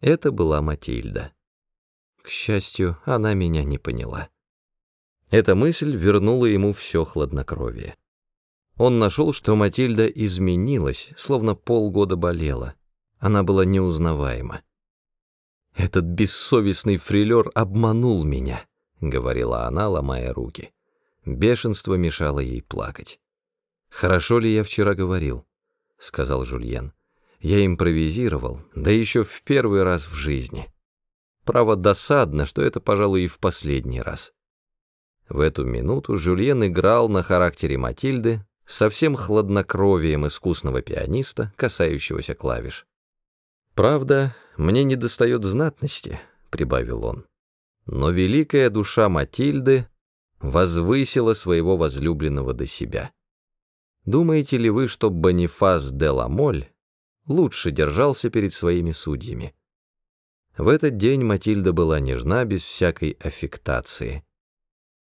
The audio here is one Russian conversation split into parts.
Это была Матильда. К счастью, она меня не поняла. Эта мысль вернула ему все хладнокровие. Он нашел, что Матильда изменилась, словно полгода болела. Она была неузнаваема. «Этот бессовестный фрилер обманул меня», — говорила она, ломая руки. Бешенство мешало ей плакать. «Хорошо ли я вчера говорил?» — сказал Жульен. «Я импровизировал, да еще в первый раз в жизни. Право досадно, что это, пожалуй, и в последний раз». В эту минуту Жульен играл на характере Матильды со всем хладнокровием искусного пианиста, касающегося клавиш. «Правда, мне недостает знатности», — прибавил он. «Но великая душа Матильды возвысила своего возлюбленного до себя. Думаете ли вы, что Бонифас де Ламоль лучше держался перед своими судьями? В этот день Матильда была нежна без всякой аффектации,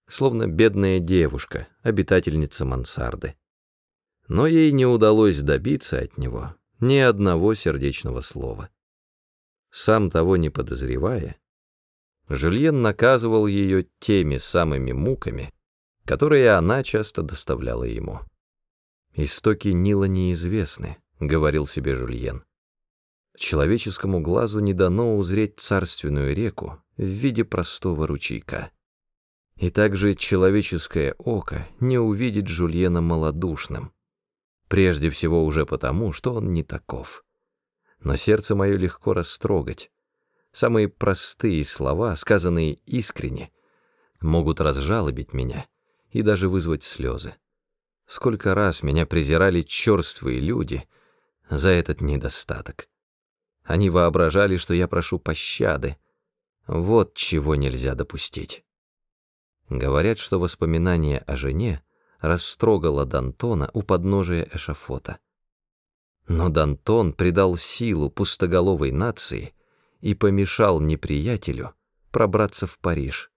словно бедная девушка, обитательница мансарды. Но ей не удалось добиться от него ни одного сердечного слова. Сам того не подозревая, Жюльен наказывал ее теми самыми муками, которые она часто доставляла ему. «Истоки Нила неизвестны», — говорил себе Жюльен. Человеческому глазу не дано узреть царственную реку в виде простого ручейка. И также человеческое око не увидит Жульена малодушным, прежде всего уже потому, что он не таков. Но сердце мое легко растрогать. Самые простые слова, сказанные искренне, могут разжалобить меня и даже вызвать слезы. Сколько раз меня презирали черствые люди за этот недостаток. Они воображали, что я прошу пощады. Вот чего нельзя допустить. Говорят, что воспоминание о жене растрогало Дантона у подножия эшафота. Но Дантон придал силу пустоголовой нации и помешал неприятелю пробраться в Париж.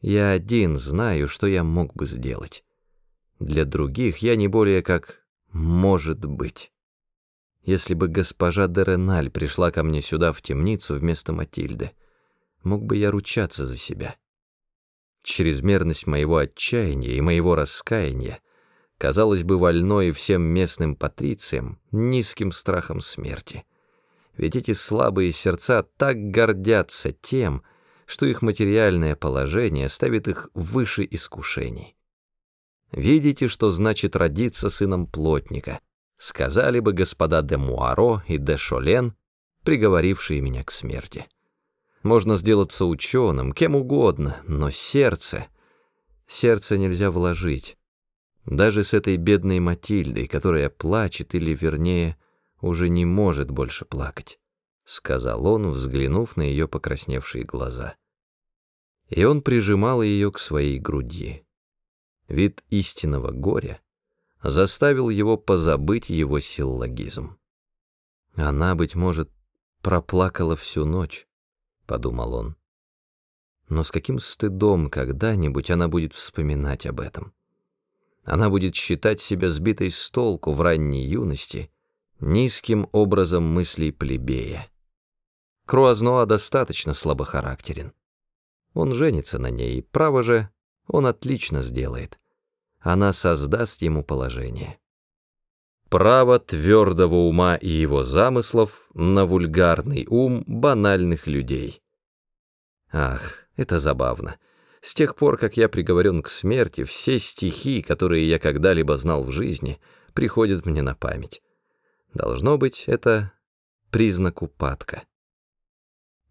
Я один знаю, что я мог бы сделать. Для других я не более как «может быть». Если бы госпожа де Реналь пришла ко мне сюда в темницу вместо Матильды, мог бы я ручаться за себя. Чрезмерность моего отчаяния и моего раскаяния казалось бы вольной всем местным патрициям низким страхом смерти. Ведь эти слабые сердца так гордятся тем, что их материальное положение ставит их выше искушений. Видите, что значит родиться сыном плотника, сказали бы господа де Муаро и де Шолен, приговорившие меня к смерти. Можно сделаться ученым, кем угодно, но сердце... Сердце нельзя вложить. Даже с этой бедной Матильдой, которая плачет, или, вернее, уже не может больше плакать, — сказал он, взглянув на ее покрасневшие глаза. И он прижимал ее к своей груди. Вид истинного горя заставил его позабыть его силлогизм. Она, быть может, проплакала всю ночь подумал он. Но с каким стыдом когда-нибудь она будет вспоминать об этом? Она будет считать себя сбитой с толку в ранней юности низким образом мыслей плебея. Круазноа достаточно слабохарактерен. Он женится на ней, право же, он отлично сделает. Она создаст ему положение. Право твердого ума и его замыслов на вульгарный ум банальных людей. Ах, это забавно. С тех пор, как я приговорен к смерти, все стихи, которые я когда-либо знал в жизни, приходят мне на память. Должно быть, это признак упадка.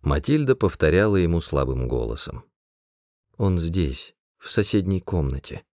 Матильда повторяла ему слабым голосом. «Он здесь, в соседней комнате».